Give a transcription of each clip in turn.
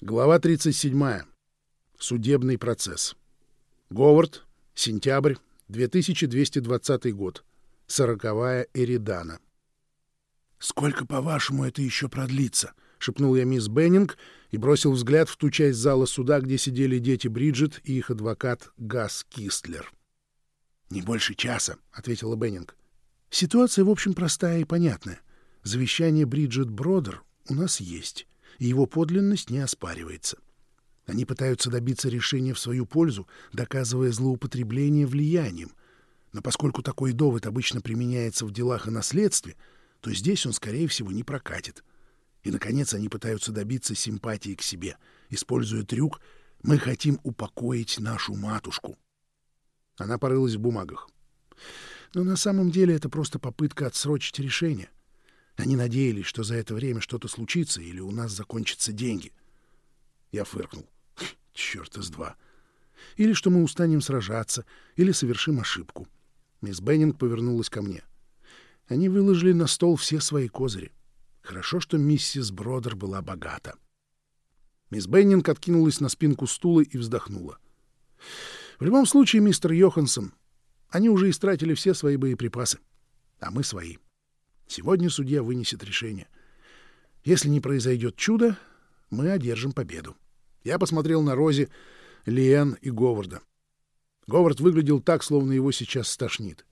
Глава 37. Судебный процесс. Говард. Сентябрь. 2220 год. Сороковая Эридана. «Сколько, по-вашему, это еще продлится?» — шепнул я мисс Беннинг и бросил взгляд в ту часть зала суда, где сидели дети Бриджит и их адвокат Газ Кистлер. «Не больше часа», — ответила Беннинг. «Ситуация, в общем, простая и понятная. Завещание Бриджит Бродер у нас есть и его подлинность не оспаривается. Они пытаются добиться решения в свою пользу, доказывая злоупотребление влиянием. Но поскольку такой довод обычно применяется в делах о наследстве, то здесь он, скорее всего, не прокатит. И, наконец, они пытаются добиться симпатии к себе, используя трюк «мы хотим упокоить нашу матушку». Она порылась в бумагах. Но на самом деле это просто попытка отсрочить решение. Они надеялись, что за это время что-то случится или у нас закончатся деньги. Я фыркнул. Черт из два. Или что мы устанем сражаться, или совершим ошибку. Мисс Беннинг повернулась ко мне. Они выложили на стол все свои козыри. Хорошо, что миссис Бродер была богата. Мисс Беннинг откинулась на спинку стула и вздохнула. В любом случае, мистер Йоханссон, они уже истратили все свои боеприпасы, а мы свои. — Сегодня судья вынесет решение. Если не произойдет чудо, мы одержим победу. Я посмотрел на Рози, Лиэн и Говарда. Говард выглядел так, словно его сейчас стошнит.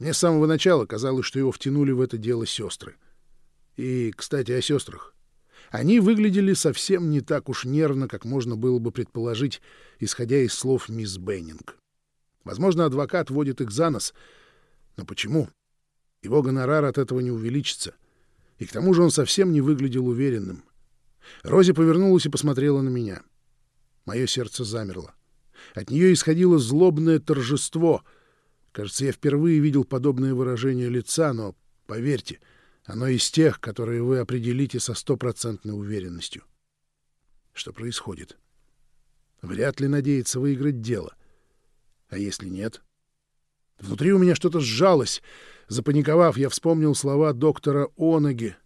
Мне с самого начала казалось, что его втянули в это дело сестры. И, кстати, о сестрах. Они выглядели совсем не так уж нервно, как можно было бы предположить, исходя из слов мисс Беннинг. Возможно, адвокат водит их за нос. Но почему? Его гонорар от этого не увеличится. И к тому же он совсем не выглядел уверенным. Рози повернулась и посмотрела на меня. Мое сердце замерло. От нее исходило злобное торжество. Кажется, я впервые видел подобное выражение лица, но, поверьте, оно из тех, которые вы определите со стопроцентной уверенностью. Что происходит? Вряд ли надеется выиграть дело. А если нет? Внутри у меня что-то сжалось — Запаниковав, я вспомнил слова доктора Онаги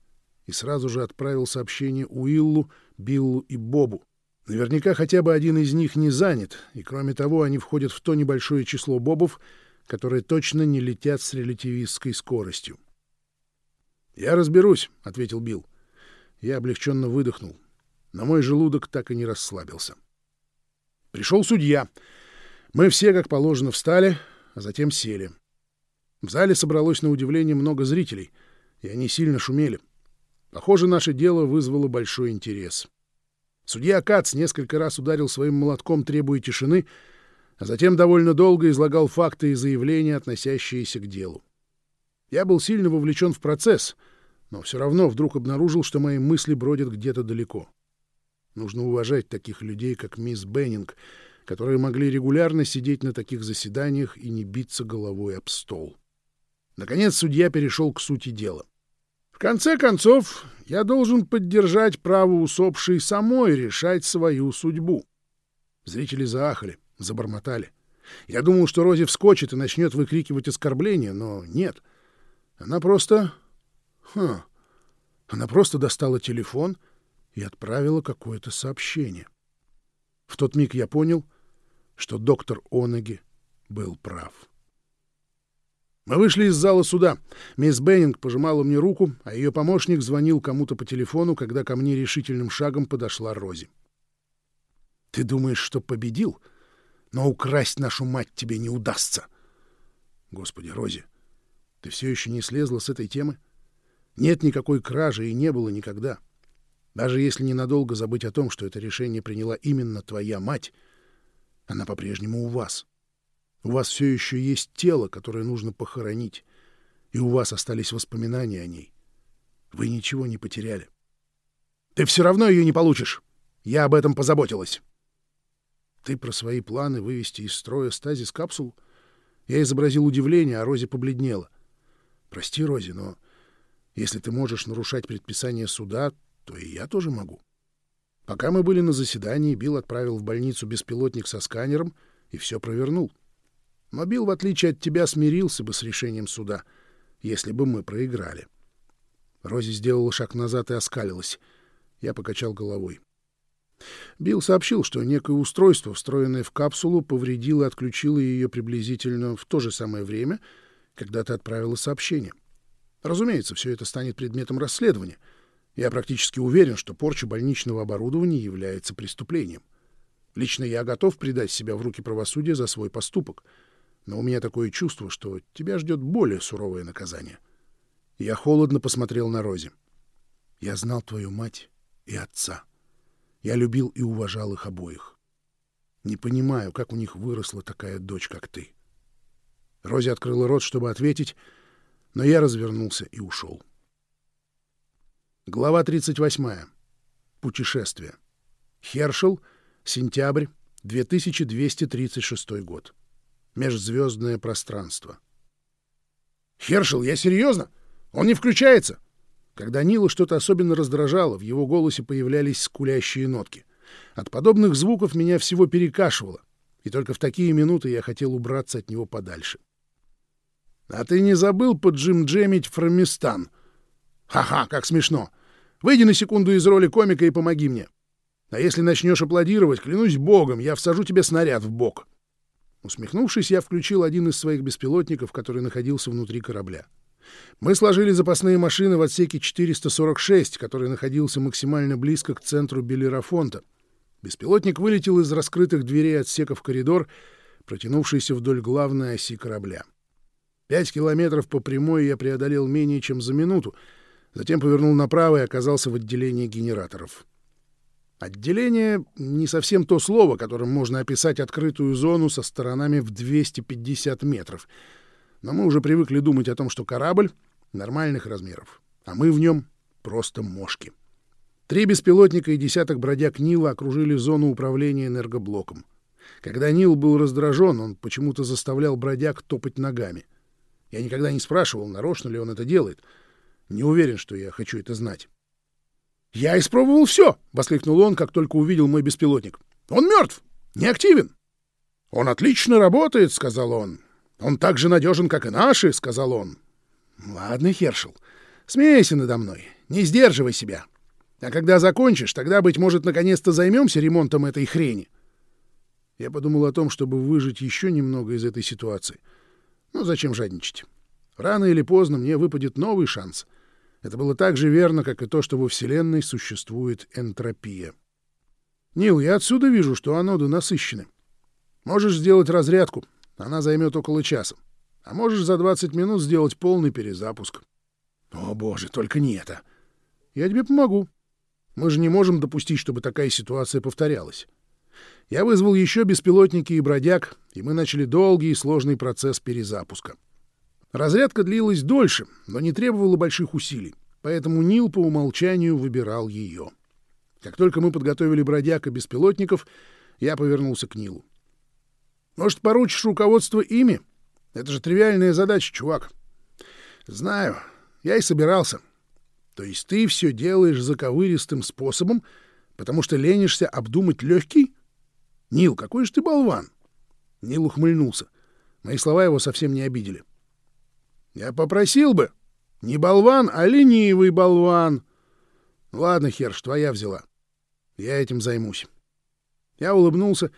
и сразу же отправил сообщение Уиллу, Биллу и Бобу. Наверняка хотя бы один из них не занят, и кроме того, они входят в то небольшое число бобов, которые точно не летят с релятивистской скоростью. «Я разберусь», — ответил Билл. Я облегченно выдохнул, но мой желудок так и не расслабился. Пришел судья. Мы все, как положено, встали, а затем сели. В зале собралось на удивление много зрителей, и они сильно шумели. Похоже, наше дело вызвало большой интерес. Судья Кац несколько раз ударил своим молотком, требуя тишины, а затем довольно долго излагал факты и заявления, относящиеся к делу. Я был сильно вовлечен в процесс, но все равно вдруг обнаружил, что мои мысли бродят где-то далеко. Нужно уважать таких людей, как мисс Беннинг, которые могли регулярно сидеть на таких заседаниях и не биться головой об стол. Наконец судья перешел к сути дела. В конце концов, я должен поддержать право усопшей самой решать свою судьбу. Зрители заахали, забормотали. Я думал, что Рози вскочит и начнет выкрикивать оскорбления, но нет. Она просто... Хм... Она просто достала телефон и отправила какое-то сообщение. В тот миг я понял, что доктор Онеги был прав. Мы вышли из зала суда. Мисс Беннинг пожимала мне руку, а ее помощник звонил кому-то по телефону, когда ко мне решительным шагом подошла Рози. «Ты думаешь, что победил? Но украсть нашу мать тебе не удастся!» «Господи, Рози, ты все еще не слезла с этой темы? Нет никакой кражи и не было никогда. Даже если ненадолго забыть о том, что это решение приняла именно твоя мать, она по-прежнему у вас». У вас все еще есть тело, которое нужно похоронить, и у вас остались воспоминания о ней. Вы ничего не потеряли. Ты все равно ее не получишь. Я об этом позаботилась. Ты про свои планы вывести из строя стазис капсул? Я изобразил удивление, а Рози побледнела. Прости, Рози, но если ты можешь нарушать предписание суда, то и я тоже могу. Пока мы были на заседании, Билл отправил в больницу беспилотник со сканером и все провернул. — но Билл, в отличие от тебя, смирился бы с решением суда, если бы мы проиграли. Рози сделала шаг назад и оскалилась. Я покачал головой. Билл сообщил, что некое устройство, встроенное в капсулу, повредило и отключило ее приблизительно в то же самое время, когда ты отправила сообщение. Разумеется, все это станет предметом расследования. Я практически уверен, что порча больничного оборудования является преступлением. Лично я готов предать себя в руки правосудия за свой поступок. Но у меня такое чувство, что тебя ждет более суровое наказание. Я холодно посмотрел на Рози. Я знал твою мать и отца. Я любил и уважал их обоих. Не понимаю, как у них выросла такая дочь, как ты. Рози открыла рот, чтобы ответить, но я развернулся и ушел. Глава 38. Путешествие. Хершел — Сентябрь, 2236 год. Межзвездное пространство. «Хершел, я серьезно? Он не включается!» Когда Нила что-то особенно раздражало, в его голосе появлялись скулящие нотки. От подобных звуков меня всего перекашивало, и только в такие минуты я хотел убраться от него подальше. «А ты не забыл поджим-джемить Фрамистан?» «Ха-ха, как смешно! Выйди на секунду из роли комика и помоги мне!» А если начнешь аплодировать, клянусь богом, я всажу тебе снаряд в бок. Усмехнувшись, я включил один из своих беспилотников, который находился внутри корабля. Мы сложили запасные машины в отсеке 446, который находился максимально близко к центру Белерафонта. Беспилотник вылетел из раскрытых дверей отсека в коридор, протянувшийся вдоль главной оси корабля. Пять километров по прямой я преодолел менее чем за минуту, затем повернул направо и оказался в отделении генераторов. Отделение — не совсем то слово, которым можно описать открытую зону со сторонами в 250 метров. Но мы уже привыкли думать о том, что корабль нормальных размеров, а мы в нем просто мошки. Три беспилотника и десяток бродяг Нила окружили зону управления энергоблоком. Когда Нил был раздражен, он почему-то заставлял бродяг топать ногами. Я никогда не спрашивал, нарочно ли он это делает. Не уверен, что я хочу это знать. «Я испробовал все!» — воскликнул он, как только увидел мой беспилотник. «Он мертв! Неактивен!» «Он отлично работает!» — сказал он. «Он так же надежен, как и наши!» — сказал он. «Ладно, Хершел, смейся надо мной, не сдерживай себя. А когда закончишь, тогда, быть может, наконец-то займемся ремонтом этой хрени». Я подумал о том, чтобы выжить еще немного из этой ситуации. Ну, зачем жадничать? Рано или поздно мне выпадет новый шанс — это было так же верно, как и то, что во Вселенной существует энтропия. «Нил, я отсюда вижу, что аноды насыщены. Можешь сделать разрядку. Она займет около часа. А можешь за 20 минут сделать полный перезапуск». «О, боже, только не это!» «Я тебе помогу. Мы же не можем допустить, чтобы такая ситуация повторялась». Я вызвал еще беспилотники и бродяг, и мы начали долгий и сложный процесс перезапуска. Разрядка длилась дольше, но не требовала больших усилий, поэтому Нил по умолчанию выбирал ее. Как только мы подготовили бродяг и беспилотников, я повернулся к Нилу. «Может, поручишь руководство ими? Это же тривиальная задача, чувак». «Знаю. Я и собирался. То есть ты все делаешь заковыристым способом, потому что ленишься обдумать легкий? Нил, какой же ты болван!» Нил ухмыльнулся. Мои слова его совсем не обидели. — я попросил бы. Не болван, а ленивый болван. Ладно, Херш, твоя взяла. Я этим займусь. Я улыбнулся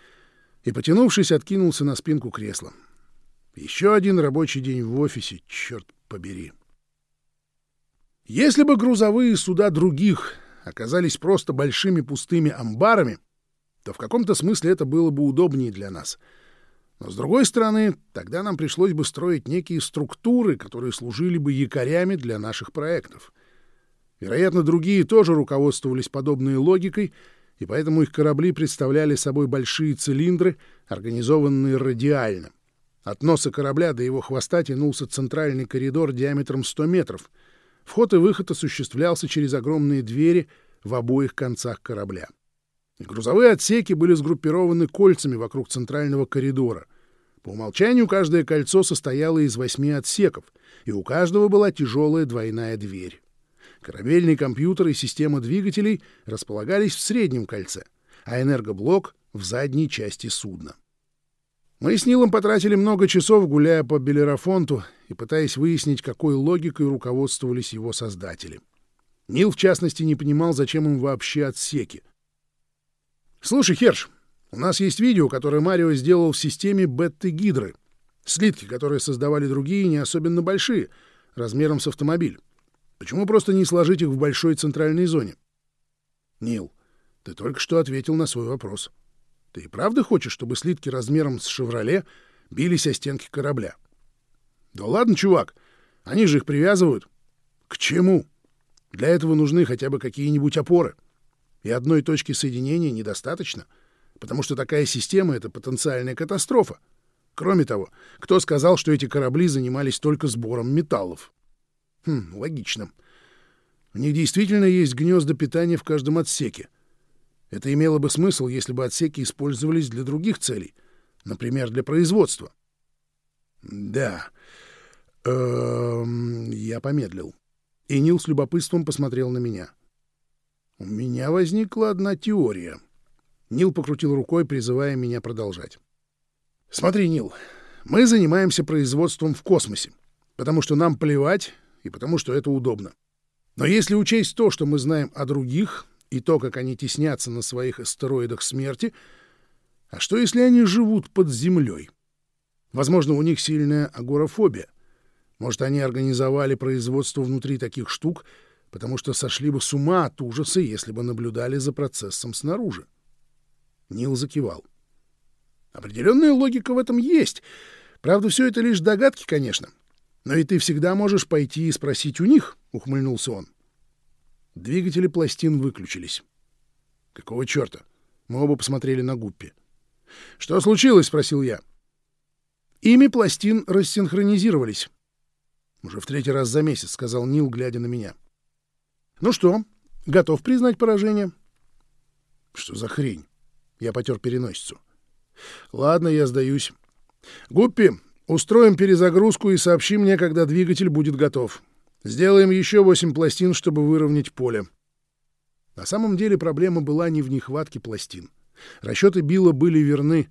и, потянувшись, откинулся на спинку кресла. Еще один рабочий день в офисе, черт побери. Если бы грузовые суда других оказались просто большими пустыми амбарами, то в каком-то смысле это было бы удобнее для нас — но, с другой стороны, тогда нам пришлось бы строить некие структуры, которые служили бы якорями для наших проектов. Вероятно, другие тоже руководствовались подобной логикой, и поэтому их корабли представляли собой большие цилиндры, организованные радиально. От носа корабля до его хвоста тянулся центральный коридор диаметром 100 метров. Вход и выход осуществлялся через огромные двери в обоих концах корабля. Грузовые отсеки были сгруппированы кольцами вокруг центрального коридора. По умолчанию каждое кольцо состояло из восьми отсеков, и у каждого была тяжелая двойная дверь. Корабельный компьютер и система двигателей располагались в среднем кольце, а энергоблок — в задней части судна. Мы с Нилом потратили много часов, гуляя по Белерафонту и пытаясь выяснить, какой логикой руководствовались его создатели. Нил, в частности, не понимал, зачем им вообще отсеки — Слушай, Херш, у нас есть видео, которое Марио сделал в системе Бетты-Гидры. Слитки, которые создавали другие, не особенно большие, размером с автомобиль. Почему просто не сложить их в большой центральной зоне? Нил, ты только что ответил на свой вопрос. Ты и правда хочешь, чтобы слитки размером с «Шевроле» бились о стенки корабля? Да ладно, чувак, они же их привязывают. К чему? Для этого нужны хотя бы какие-нибудь опоры. И одной точки соединения недостаточно, потому что такая система — это потенциальная катастрофа. Кроме того, кто сказал, что эти корабли занимались только сбором металлов? Хм, логично. У них действительно есть гнезда питания в каждом отсеке. Это имело бы смысл, если бы отсеки использовались для других целей, например, для производства. Да. Эм, я помедлил. И Нил с любопытством посмотрел на меня. У меня возникла одна теория. Нил покрутил рукой, призывая меня продолжать. Смотри, Нил, мы занимаемся производством в космосе, потому что нам плевать и потому что это удобно. Но если учесть то, что мы знаем о других, и то, как они теснятся на своих астероидах смерти, а что если они живут под землей? Возможно, у них сильная агорафобия. Может, они организовали производство внутри таких штук, потому что сошли бы с ума от ужаса, если бы наблюдали за процессом снаружи. Нил закивал. Определенная логика в этом есть. Правда, все это лишь догадки, конечно. Но и ты всегда можешь пойти и спросить у них, — ухмыльнулся он. Двигатели пластин выключились. Какого черта? Мы оба посмотрели на Гуппи. «Что случилось?» — спросил я. Ими пластин рассинхронизировались. «Уже в третий раз за месяц», — сказал Нил, глядя на меня. «Ну что, готов признать поражение?» «Что за хрень?» Я потер переносицу. «Ладно, я сдаюсь. Гуппи, устроим перезагрузку и сообщи мне, когда двигатель будет готов. Сделаем еще восемь пластин, чтобы выровнять поле». На самом деле проблема была не в нехватке пластин. Расчеты Билла были верны.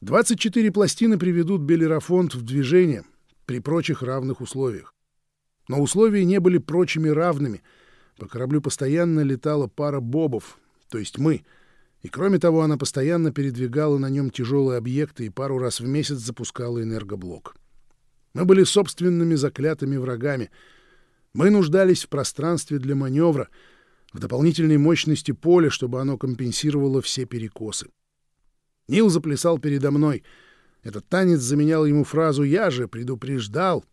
24 пластины приведут Белерафонт в движение при прочих равных условиях. Но условия не были прочими равными. По кораблю постоянно летала пара бобов, то есть мы — и кроме того, она постоянно передвигала на нем тяжелые объекты и пару раз в месяц запускала энергоблок. Мы были собственными заклятыми врагами. Мы нуждались в пространстве для маневра, в дополнительной мощности поля, чтобы оно компенсировало все перекосы. Нил заплясал передо мной. Этот танец заменял ему фразу «Я же предупреждал».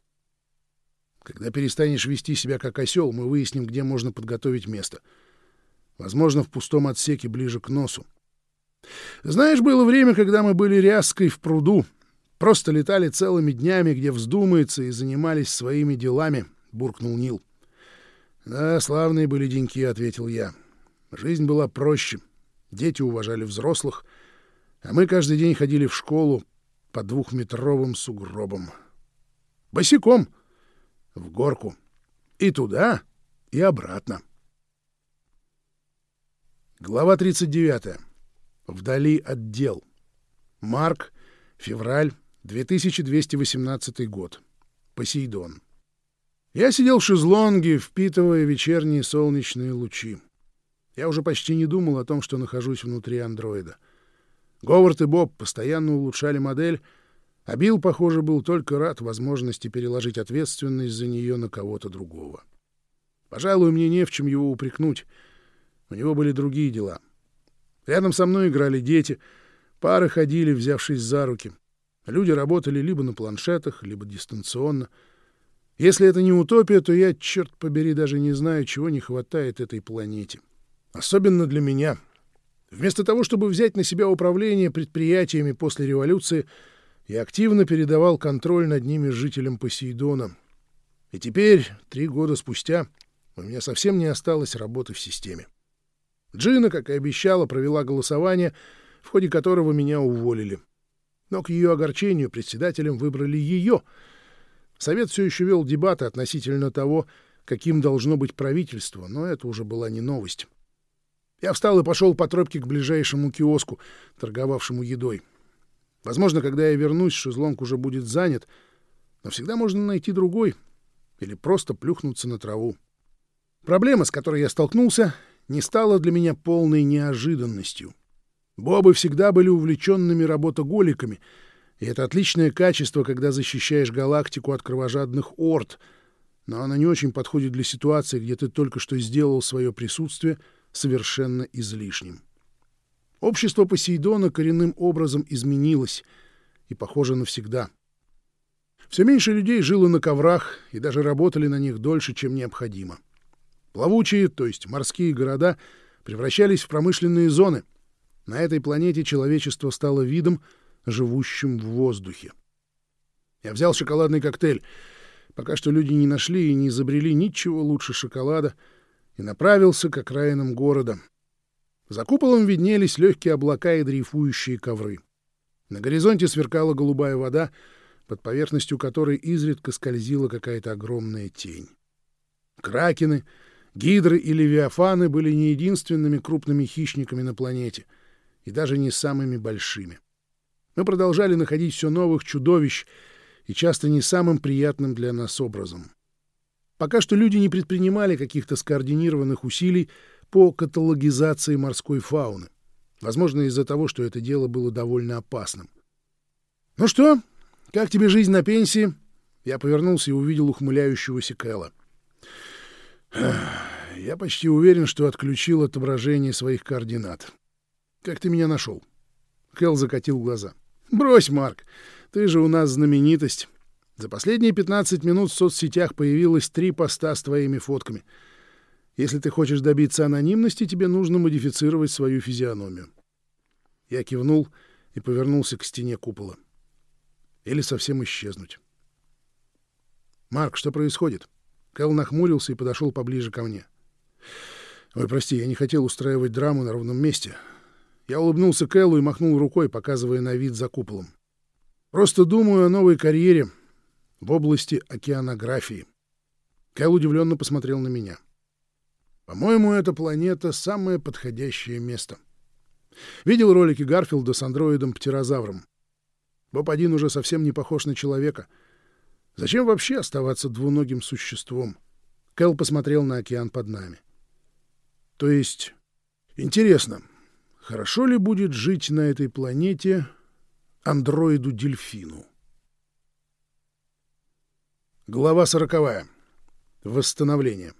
Когда перестанешь вести себя как осел, мы выясним, где можно подготовить место — Возможно, в пустом отсеке ближе к носу. Знаешь, было время, когда мы были ряской в пруду. Просто летали целыми днями, где вздумается, и занимались своими делами, — буркнул Нил. — Да, славные были деньки, — ответил я. Жизнь была проще. Дети уважали взрослых, а мы каждый день ходили в школу по двухметровым сугробам. Босиком, в горку. И туда, и обратно. — Глава 39. Вдали от дел. Марк. Февраль. 2218 год. Посейдон. Я сидел в шезлонге, впитывая вечерние солнечные лучи. Я уже почти не думал о том, что нахожусь внутри андроида. Говард и Боб постоянно улучшали модель, а Билл, похоже, был только рад возможности переложить ответственность за нее на кого-то другого. Пожалуй, мне не в чем его упрекнуть — у него были другие дела. Рядом со мной играли дети, пары ходили, взявшись за руки. Люди работали либо на планшетах, либо дистанционно. Если это не утопия, то я, черт побери, даже не знаю, чего не хватает этой планете. Особенно для меня. Вместо того, чтобы взять на себя управление предприятиями после революции, я активно передавал контроль над ними жителям Посейдона. И теперь, три года спустя, у меня совсем не осталось работы в системе. Джина, как и обещала, провела голосование, в ходе которого меня уволили. Но к ее огорчению председателем выбрали ее. Совет все еще вел дебаты относительно того, каким должно быть правительство, но это уже была не новость. Я встал и пошел по тропке к ближайшему киоску, торговавшему едой. Возможно, когда я вернусь, шезлонг уже будет занят, но всегда можно найти другой или просто плюхнуться на траву. Проблема, с которой я столкнулся, не стало для меня полной неожиданностью. Бобы всегда были увлеченными работоголиками, и это отличное качество, когда защищаешь галактику от кровожадных орд, но оно не очень подходит для ситуации, где ты только что сделал свое присутствие совершенно излишним. Общество Посейдона коренным образом изменилось, и, похоже, навсегда. Все меньше людей жило на коврах и даже работали на них дольше, чем необходимо. Плавучие, то есть морские города, превращались в промышленные зоны. На этой планете человечество стало видом, живущим в воздухе. Я взял шоколадный коктейль. Пока что люди не нашли и не изобрели ничего лучше шоколада, и направился к окраинам города. За куполом виднелись легкие облака и дрейфующие ковры. На горизонте сверкала голубая вода, под поверхностью которой изредка скользила какая-то огромная тень. Кракены, гидры и левиафаны были не единственными крупными хищниками на планете, и даже не самыми большими. Мы продолжали находить все новых чудовищ, и часто не самым приятным для нас образом. Пока что люди не предпринимали каких-то скоординированных усилий по каталогизации морской фауны. Возможно, из-за того, что это дело было довольно опасным. «Ну что, как тебе жизнь на пенсии?» Я повернулся и увидел ухмыляющегося Кэлла. «Я почти уверен, что отключил отображение своих координат. Как ты меня нашел?» Кэл закатил глаза. «Брось, Марк, ты же у нас знаменитость. За последние 15 минут в соцсетях появилось три поста с твоими фотками. Если ты хочешь добиться анонимности, тебе нужно модифицировать свою физиономию. Я кивнул и повернулся к стене купола. Или совсем исчезнуть. «Марк, что происходит?» Кэл нахмурился и подошел поближе ко мне. «Ой, прости, я не хотел устраивать драму на ровном месте». Я улыбнулся Кэллу и махнул рукой, показывая на вид за куполом. «Просто думаю о новой карьере в области океанографии». Кэл удивленно посмотрел на меня. «По-моему, эта планета — самое подходящее место». Видел ролики Гарфилда с андроидом-птерозавром. Боб-1 уже совсем не похож на человека. Зачем вообще оставаться двуногим существом? Кэл посмотрел на океан под нами. То есть, интересно, хорошо ли будет жить на этой планете андроиду-дельфину? Глава сороковая. Восстановление.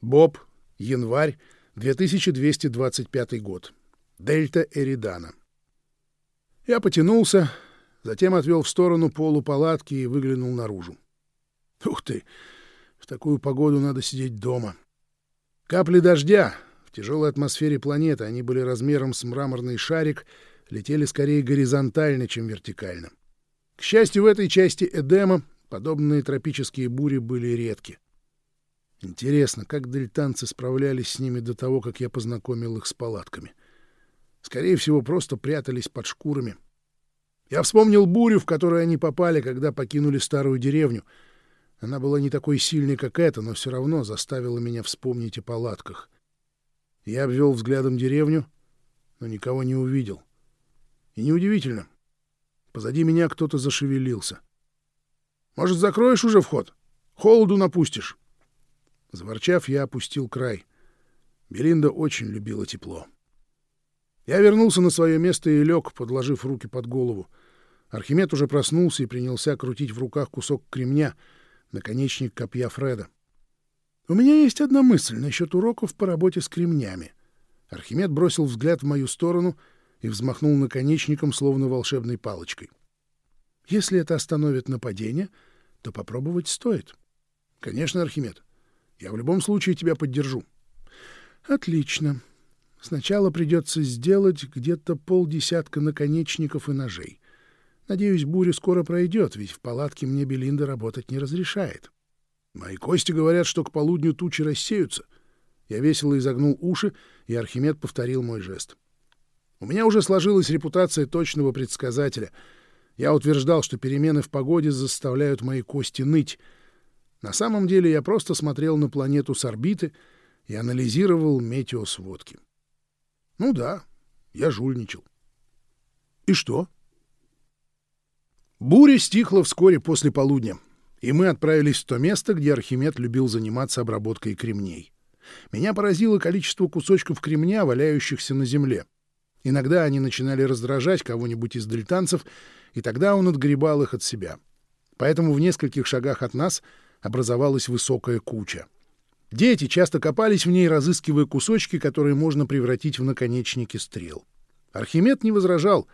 Боб, январь, 2225 год. Дельта Эридана. Я потянулся, затем отвел в сторону полупалатки и выглянул наружу. Ух ты! В такую погоду надо сидеть дома. Капли дождя в тяжелой атмосфере планеты, они были размером с мраморный шарик, летели скорее горизонтально, чем вертикально. К счастью, в этой части Эдема подобные тропические бури были редки. Интересно, как дельтанцы справлялись с ними до того, как я познакомил их с палатками. Скорее всего, просто прятались под шкурами. Я вспомнил бурю, в которую они попали, когда покинули старую деревню. Она была не такой сильной, как эта, но все равно заставила меня вспомнить о палатках. Я обвел взглядом деревню, но никого не увидел. И неудивительно. Позади меня кто-то зашевелился. «Может, закроешь уже вход? Холоду напустишь?» Заворчав, я опустил край. Белинда очень любила тепло. Я вернулся на свое место и лег, подложив руки под голову. Архимед уже проснулся и принялся крутить в руках кусок кремня, наконечник копья Фреда. «У меня есть одна мысль насчет уроков по работе с кремнями». Архимед бросил взгляд в мою сторону и взмахнул наконечником, словно волшебной палочкой. «Если это остановит нападение, то попробовать стоит». «Конечно, Архимед. Я в любом случае тебя поддержу». «Отлично. Сначала придется сделать где-то полдесятка наконечников и ножей. Надеюсь, буря скоро пройдет, ведь в палатке мне Белинда работать не разрешает. Мои кости говорят, что к полудню тучи рассеются. Я весело изогнул уши, и Архимед повторил мой жест. У меня уже сложилась репутация точного предсказателя. Я утверждал, что перемены в погоде заставляют мои кости ныть. На самом деле я просто смотрел на планету с орбиты и анализировал метеосводки. Ну да, я жульничал. И что? Буря стихла вскоре после полудня, и мы отправились в то место, где Архимед любил заниматься обработкой кремней. Меня поразило количество кусочков кремня, валяющихся на земле. Иногда они начинали раздражать кого-нибудь из дельтанцев, и тогда он отгребал их от себя. Поэтому в нескольких шагах от нас образовалась высокая куча. Дети часто копались в ней, разыскивая кусочки, которые можно превратить в наконечники стрел. Архимед не возражал.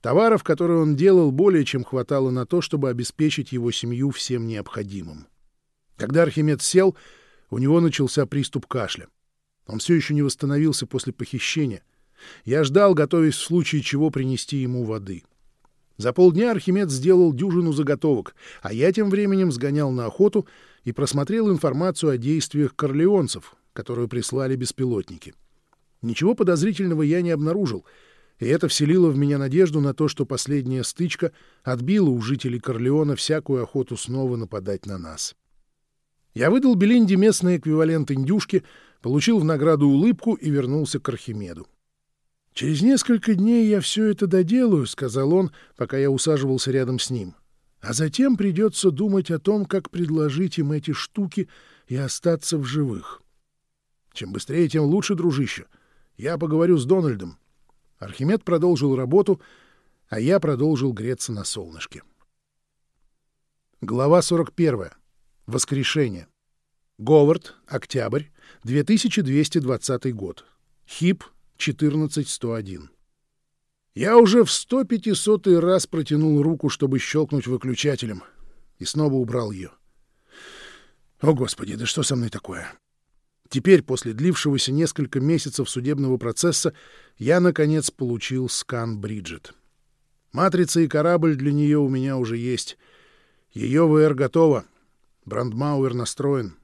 Товаров, которые он делал, более чем хватало на то, чтобы обеспечить его семью всем необходимым. Когда Архимед сел, у него начался приступ кашля. Он все еще не восстановился после похищения. Я ждал, готовясь в случае чего принести ему воды. За полдня Архимед сделал дюжину заготовок, а я тем временем сгонял на охоту и просмотрел информацию о действиях корлеонцев, которую прислали беспилотники. Ничего подозрительного я не обнаружил, и это вселило в меня надежду на то, что последняя стычка отбила у жителей Корлеона всякую охоту снова нападать на нас. Я выдал Белинде местный эквивалент индюшки, получил в награду улыбку и вернулся к Архимеду. «Через несколько дней я все это доделаю», — сказал он, пока я усаживался рядом с ним. «А затем придется думать о том, как предложить им эти штуки и остаться в живых. Чем быстрее, тем лучше, дружище. Я поговорю с Дональдом». Архимед продолжил работу, а я продолжил греться на солнышке. Глава 41. Воскрешение. Говард, октябрь, 2220 год. ХИП 14101. Я уже в сто пятисотый раз протянул руку, чтобы щелкнуть выключателем, и снова убрал ее. О, Господи, да что со мной такое? Теперь, после длившегося несколько месяцев судебного процесса, я, наконец, получил скан Бриджит. Матрица и корабль для нее у меня уже есть. Ее ВР готова. Брандмауэр настроен.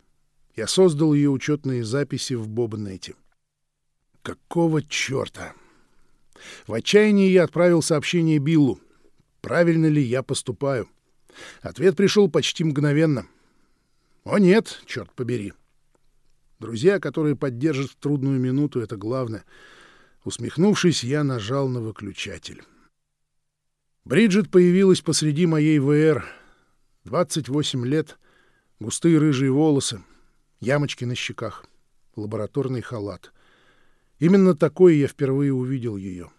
Я создал ее учетные записи в Бобнете. Какого черта? В отчаянии я отправил сообщение Биллу. Правильно ли я поступаю? Ответ пришел почти мгновенно. О нет, черт побери. Друзья, которые поддержат в трудную минуту, это главное. Усмехнувшись, я нажал на выключатель. Бриджит появилась посреди моей ВР. 28 лет, густые рыжие волосы, ямочки на щеках, лабораторный халат. Именно такой я впервые увидел ее.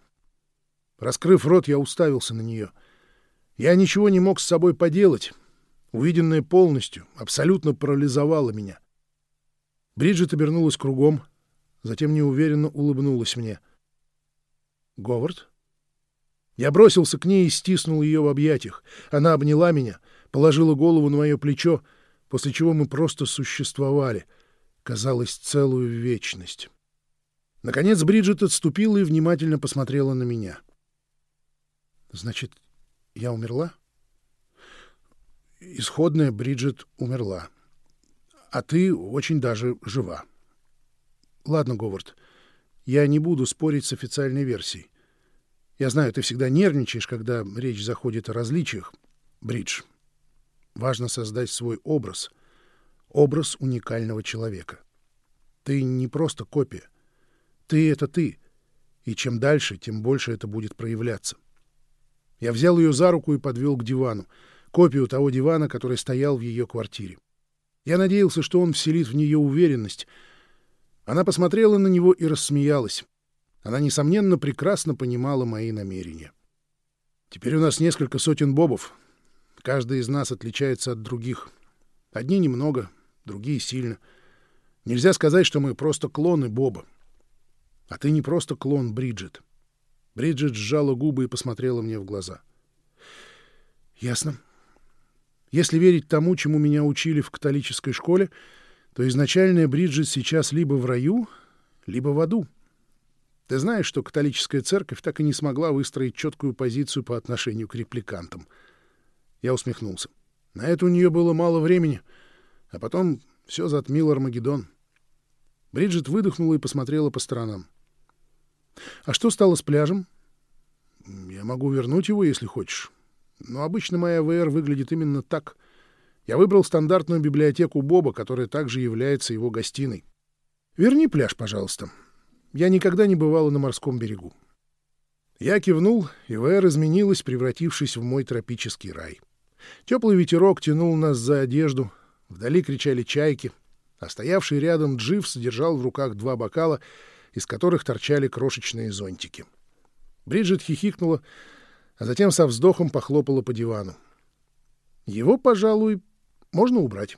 Раскрыв рот, я уставился на нее. Я ничего не мог с собой поделать. Увиденное полностью, абсолютно парализовало меня. Бриджит обернулась кругом, затем неуверенно улыбнулась мне. «Говард?» Я бросился к ней и стиснул ее в объятиях. Она обняла меня, положила голову на мое плечо, после чего мы просто существовали. Казалось, целую вечность. Наконец Бриджит отступила и внимательно посмотрела на меня. «Значит, я умерла?» «Исходная Бриджит умерла. А ты очень даже жива». «Ладно, Говард, я не буду спорить с официальной версией. Я знаю, ты всегда нервничаешь, когда речь заходит о различиях. Бридж, важно создать свой образ, образ уникального человека. Ты не просто копия». Ты — это ты. И чем дальше, тем больше это будет проявляться. Я взял ее за руку и подвел к дивану, копию того дивана, который стоял в ее квартире. Я надеялся, что он вселит в нее уверенность. Она посмотрела на него и рассмеялась. Она, несомненно, прекрасно понимала мои намерения. Теперь у нас несколько сотен бобов. Каждый из нас отличается от других. Одни немного, другие сильно. Нельзя сказать, что мы просто клоны Боба. А ты не просто клон Бриджит. Бриджит сжала губы и посмотрела мне в глаза. Ясно. Если верить тому, чему меня учили в католической школе, то изначальная Бриджит сейчас либо в раю, либо в аду. Ты знаешь, что католическая церковь так и не смогла выстроить четкую позицию по отношению к репликантам. Я усмехнулся. На это у нее было мало времени, а потом все затмил Армагеддон. Бриджит выдохнула и посмотрела по сторонам. А что стало с пляжем? Я могу вернуть его, если хочешь. Но обычно моя ВР выглядит именно так. Я выбрал стандартную библиотеку Боба, которая также является его гостиной. Верни пляж, пожалуйста. Я никогда не бывала на морском берегу. Я кивнул, и ВР изменилась, превратившись в мой тропический рай. Теплый ветерок тянул нас за одежду, вдали кричали чайки, а стоявший рядом Дживс держал в руках два бокала — из которых торчали крошечные зонтики. Бриджит хихикнула, а затем со вздохом похлопала по дивану. Его, пожалуй, можно убрать.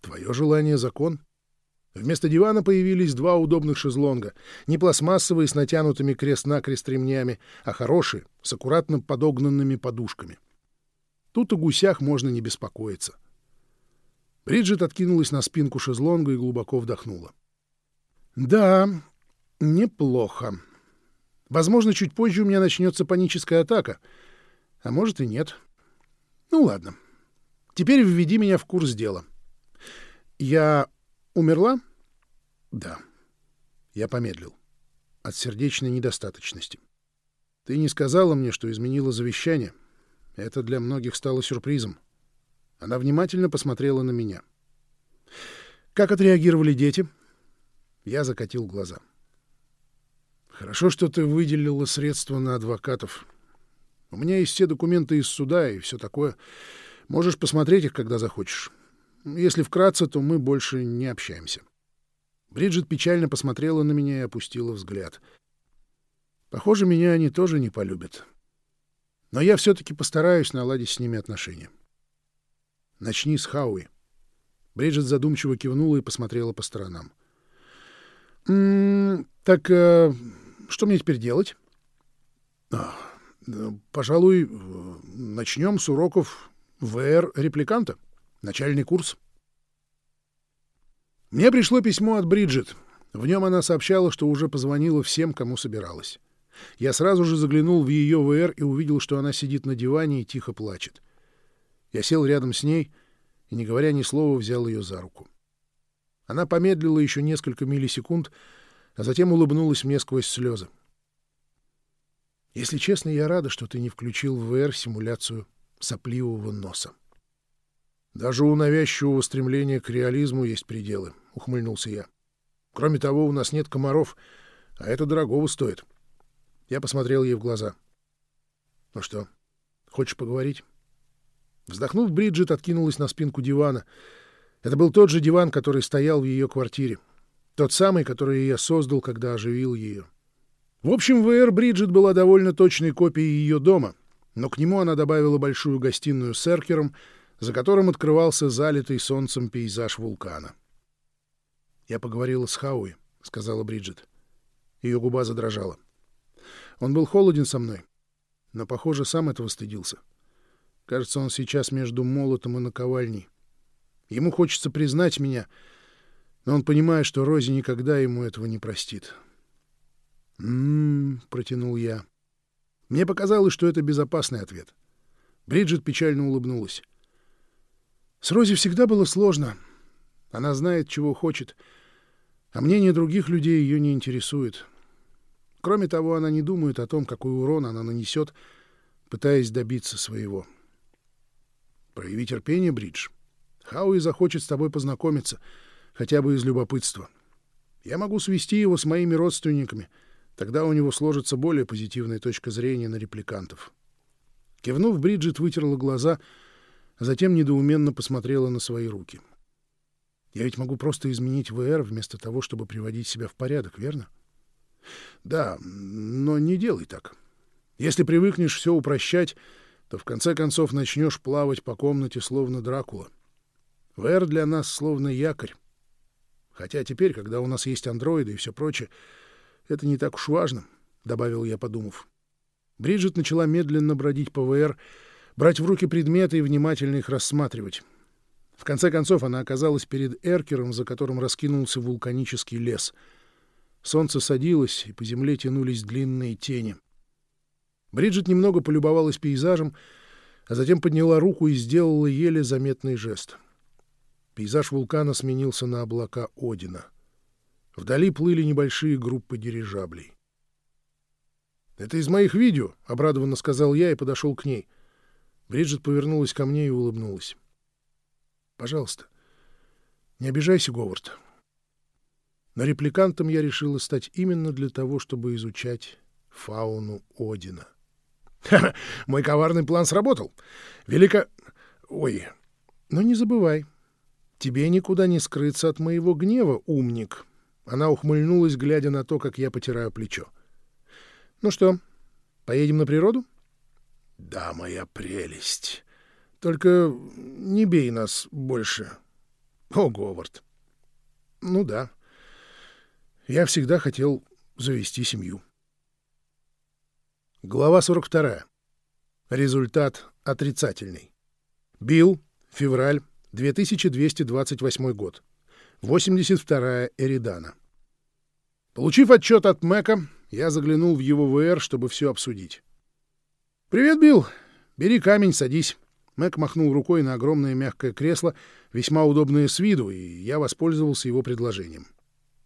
Твое желание — закон. Вместо дивана появились два удобных шезлонга. Не пластмассовые с натянутыми крест-накрест ремнями, а хорошие, с аккуратно подогнанными подушками. Тут о гусях можно не беспокоиться. Бриджит откинулась на спинку шезлонга и глубоко вдохнула. «Да, неплохо. Возможно, чуть позже у меня начнется паническая атака. А может и нет. Ну ладно. Теперь введи меня в курс дела. Я умерла? Да. Я помедлил. От сердечной недостаточности. Ты не сказала мне, что изменила завещание. Это для многих стало сюрпризом. Она внимательно посмотрела на меня. Как отреагировали дети? Я закатил глаза. Хорошо, что ты выделила средства на адвокатов. У меня есть все документы из суда и все такое. Можешь посмотреть их, когда захочешь. Если вкратце, то мы больше не общаемся. Бриджит печально посмотрела на меня и опустила взгляд. Похоже, меня они тоже не полюбят. Но я все-таки постараюсь наладить с ними отношения. Начни с Хауи. Бриджит задумчиво кивнула и посмотрела по сторонам. «М -м, «Так э, что мне теперь делать?» а, «Пожалуй, начнем с уроков ВР-репликанта. Начальный курс». Мне пришло письмо от Бриджит. В нем она сообщала, что уже позвонила всем, кому собиралась. Я сразу же заглянул в ее ВР и увидел, что она сидит на диване и тихо плачет. Я сел рядом с ней и, не говоря ни слова, взял ее за руку. Она помедлила еще несколько миллисекунд, а затем улыбнулась мне сквозь слезы. «Если честно, я рада, что ты не включил в ВР симуляцию сопливого носа. Даже у навязчивого стремления к реализму есть пределы, — ухмыльнулся я. Кроме того, у нас нет комаров, а это дорогого стоит. Я посмотрел ей в глаза. Ну что, хочешь поговорить? Вздохнув, Бриджит откинулась на спинку дивана. Это был тот же диван, который стоял в ее квартире. Тот самый, который я создал, когда оживил ее. В общем, ВР Бриджит была довольно точной копией ее дома, но к нему она добавила большую гостиную с эркером — за которым открывался залитый солнцем пейзаж вулкана. «Я поговорила с Хауи», — сказала Бриджит. Ее губа задрожала. Он был холоден со мной, но, похоже, сам этого стыдился. Кажется, он сейчас между молотом и наковальней. Ему хочется признать меня, но он понимает, что Рози никогда ему этого не простит. «М-м-м», протянул я. Мне показалось, что это безопасный ответ. Бриджит печально улыбнулась. С Рози всегда было сложно. Она знает, чего хочет, а мнение других людей ее не интересует. Кроме того, она не думает о том, какой урон она нанесет, пытаясь добиться своего. Прояви терпение, Бридж. Хауи захочет с тобой познакомиться, хотя бы из любопытства. Я могу свести его с моими родственниками, тогда у него сложится более позитивная точка зрения на репликантов. Кивнув, Бриджит вытерла глаза — а затем недоуменно посмотрела на свои руки. «Я ведь могу просто изменить ВР вместо того, чтобы приводить себя в порядок, верно?» «Да, но не делай так. Если привыкнешь все упрощать, то в конце концов начнешь плавать по комнате, словно Дракула. ВР для нас словно якорь. Хотя теперь, когда у нас есть андроиды и все прочее, это не так уж важно», — добавил я, подумав. Бриджит начала медленно бродить по ВР, — брать в руки предметы и внимательно их рассматривать. В конце концов она оказалась перед эркером, за которым раскинулся вулканический лес. Солнце садилось, и по земле тянулись длинные тени. Бриджит немного полюбовалась пейзажем, а затем подняла руку и сделала еле заметный жест. Пейзаж вулкана сменился на облака Одина. Вдали плыли небольшие группы дирижаблей. «Это из моих видео», — обрадованно сказал я и подошел к ней — Бриджит повернулась ко мне и улыбнулась. «Пожалуйста, не обижайся, Говард. Но репликантом я решила стать именно для того, чтобы изучать фауну Одина. Мой коварный план сработал. Велико... Ой, но не забывай, тебе никуда не скрыться от моего гнева, умник. Она ухмыльнулась, глядя на то, как я потираю плечо. Ну что, Поедем на природу? Да, моя прелесть. Только не бей нас больше. О, Говард. Ну да. Я всегда хотел завести семью. Глава 42. Результат отрицательный. Билл, февраль, 2228 год. 82-я Эридана. Получив отчет от Мэка, я заглянул в его ВР, чтобы все обсудить. «Привет, Билл. Бери камень, садись». Мэк махнул рукой на огромное мягкое кресло, весьма удобное с виду, и я воспользовался его предложением.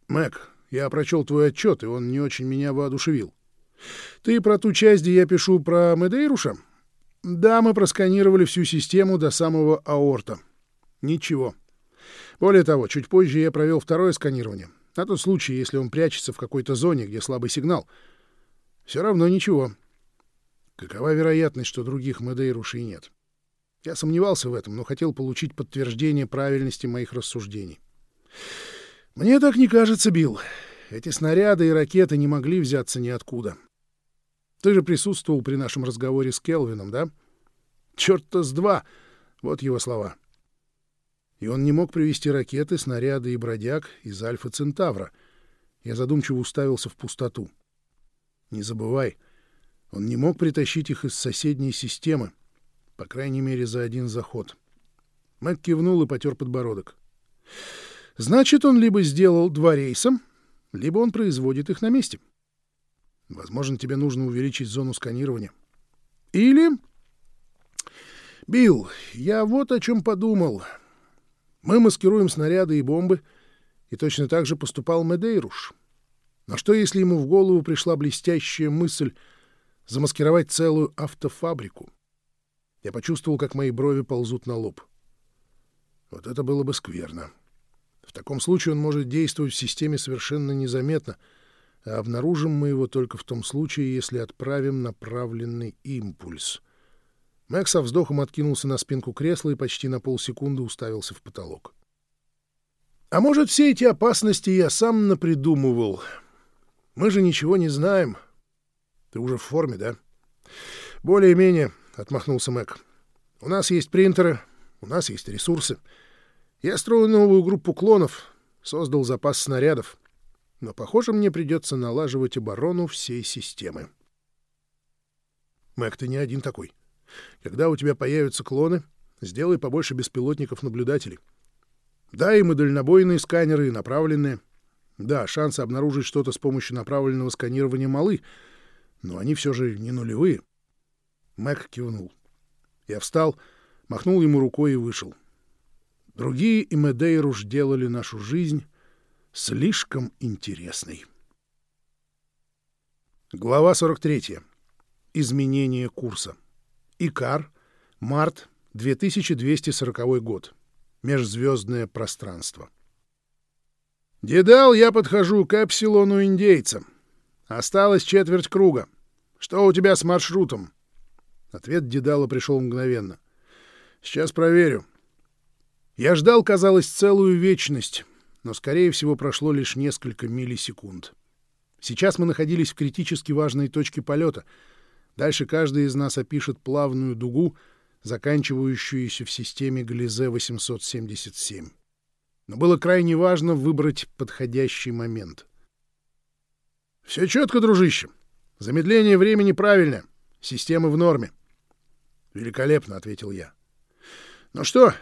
«Мэк, я прочел твой отчет, и он не очень меня воодушевил. Ты про ту часть, где я пишу про Медейруша? Да, мы просканировали всю систему до самого аорта. Ничего. Более того, чуть позже я провел второе сканирование. На тот случай, если он прячется в какой-то зоне, где слабый сигнал. Все равно ничего. Какова вероятность, что других Медейрушей нет? Я сомневался в этом, но хотел получить подтверждение правильности моих рассуждений. Мне так не кажется, Билл. Эти снаряды и ракеты не могли взяться ниоткуда. Ты же присутствовал при нашем разговоре с Келвином, да? Черт-то с два! Вот его слова. И он не мог привести ракеты, снаряды и бродяг из Альфа Центавра. Я задумчиво уставился в пустоту. Не забывай, он не мог притащить их из соседней системы, по крайней мере, за один заход. Мэг кивнул и потер подбородок. Значит, он либо сделал два рейса, либо он производит их на месте. Возможно, тебе нужно увеличить зону сканирования. Или... Билл, я вот о чем подумал. Мы маскируем снаряды и бомбы, и точно так же поступал Медейруш. Но что, если ему в голову пришла блестящая мысль замаскировать целую автофабрику? Я почувствовал, как мои брови ползут на лоб. Вот это было бы скверно. — в таком случае он может действовать в системе совершенно незаметно, а обнаружим мы его только в том случае, если отправим направленный импульс. Мэг со вздохом откинулся на спинку кресла и почти на полсекунды уставился в потолок. «А может, все эти опасности я сам напридумывал? Мы же ничего не знаем. Ты уже в форме, да?» «Более-менее», — отмахнулся Мэг. «У нас есть принтеры, у нас есть ресурсы». Я строю новую группу клонов, создал запас снарядов. Но, похоже, мне придется налаживать оборону всей системы. Мэг, ты не один такой. Когда у тебя появятся клоны, сделай побольше беспилотников-наблюдателей. Да, им и дальнобойные сканеры, и направленные. Да, шансы обнаружить что-то с помощью направленного сканирования малы, но они все же не нулевые. Мэг кивнул. Я встал, махнул ему рукой и вышел. — Другие и Медейруш делали нашу жизнь слишком интересной. Глава 43. Изменение курса. Икар. Март. 2240 год. Межзвездное пространство. «Дедал, я подхожу к Эпсилону индейца. Осталось четверть круга. Что у тебя с маршрутом?» Ответ Дедала пришел мгновенно. «Сейчас проверю. Я ждал, казалось, целую вечность, но, скорее всего, прошло лишь несколько миллисекунд. Сейчас мы находились в критически важной точке полета. Дальше каждый из нас опишет плавную дугу, заканчивающуюся в системе Гализе-877. Но было крайне важно выбрать подходящий момент. «Все четко, дружище. Замедление времени правильное. Система в норме». «Великолепно», — ответил я. «Ну что,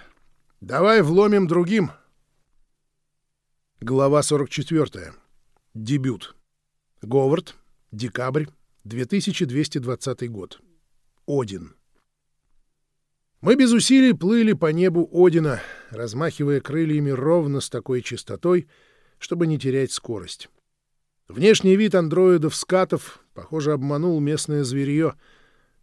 Давай вломим другим. Глава 44. Дебют. Говард. Декабрь. 2220 год. Один. Мы без усилий плыли по небу Одина, размахивая крыльями ровно с такой частотой, чтобы не терять скорость. Внешний вид андроидов-скатов, похоже, обманул местное зверье.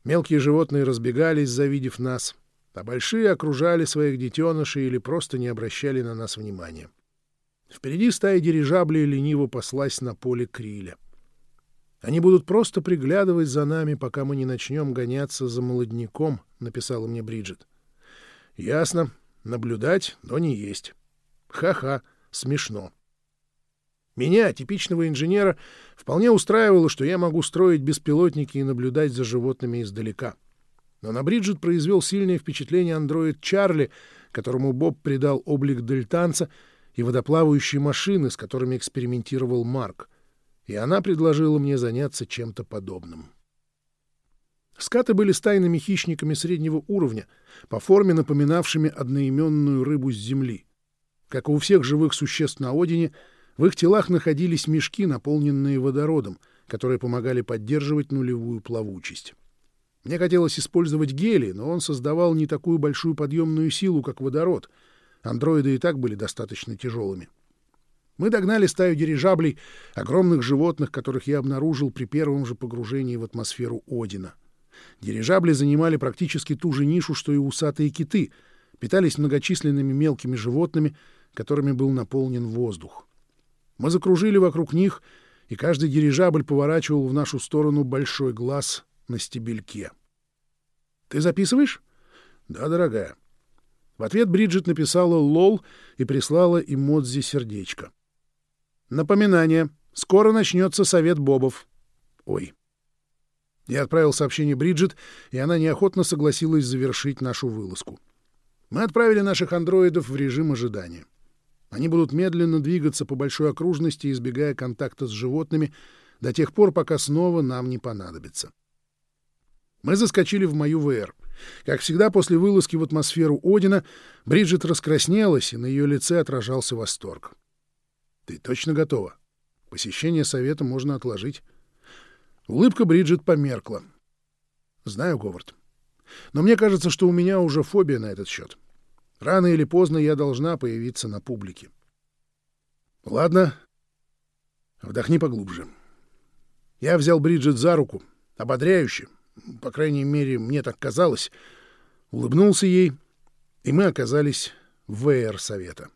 Мелкие животные разбегались, завидев нас — а большие окружали своих детенышей или просто не обращали на нас внимания. Впереди стая дирижаблей лениво послась на поле Криля. «Они будут просто приглядывать за нами, пока мы не начнем гоняться за молодняком», — написала мне Бриджит. «Ясно. Наблюдать, но не есть. Ха-ха, смешно». Меня, типичного инженера, вполне устраивало, что я могу строить беспилотники и наблюдать за животными издалека. Но на Бриджит произвел сильное впечатление андроид Чарли, которому Боб придал облик дельтанца, и водоплавающие машины, с которыми экспериментировал Марк. И она предложила мне заняться чем-то подобным. Скаты были стайными хищниками среднего уровня, по форме напоминавшими одноименную рыбу с земли. Как и у всех живых существ на Одине, в их телах находились мешки, наполненные водородом, которые помогали поддерживать нулевую плавучесть. Мне хотелось использовать гелий, но он создавал не такую большую подъемную силу, как водород. Андроиды и так были достаточно тяжелыми. Мы догнали стаю дирижаблей, огромных животных, которых я обнаружил при первом же погружении в атмосферу Одина. Дирижабли занимали практически ту же нишу, что и усатые киты, питались многочисленными мелкими животными, которыми был наполнен воздух. Мы закружили вокруг них, и каждый дирижабль поворачивал в нашу сторону большой глаз на стебельке. «Ты записываешь?» «Да, дорогая». В ответ Бриджит написала «лол» и прислала эмодзи сердечко. «Напоминание. Скоро начнется совет бобов». «Ой». Я отправил сообщение Бриджит, и она неохотно согласилась завершить нашу вылазку. Мы отправили наших андроидов в режим ожидания. Они будут медленно двигаться по большой окружности, избегая контакта с животными, до тех пор, пока снова нам не понадобится. Мы заскочили в мою ВР. Как всегда, после вылазки в атмосферу Одина, Бриджит раскраснелась, и на ее лице отражался восторг. «Ты точно готова? Посещение совета можно отложить». Улыбка Бриджит померкла. «Знаю, Говард. Но мне кажется, что у меня уже фобия на этот счет. Рано или поздно я должна появиться на публике. Ладно, вдохни поглубже. Я взял Бриджит за руку, ободряюще, по крайней мере, мне так казалось, улыбнулся ей, и мы оказались в ВР-совета.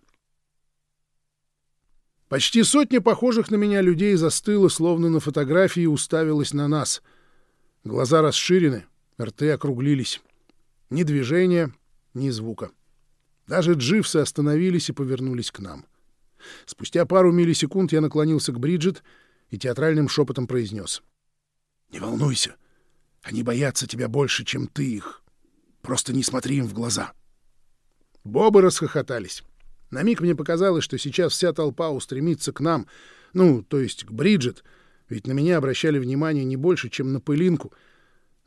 Почти сотня похожих на меня людей застыла, словно на фотографии, уставилась на нас. Глаза расширены, рты округлились. Ни движения, ни звука. — даже дживсы остановились и повернулись к нам. Спустя пару миллисекунд я наклонился к Бриджит и театральным шепотом произнес. «Не волнуйся. Они боятся тебя больше, чем ты их. Просто не смотри им в глаза». Бобы расхохотались. На миг мне показалось, что сейчас вся толпа устремится к нам, ну, то есть к Бриджит, ведь на меня обращали внимание не больше, чем на пылинку.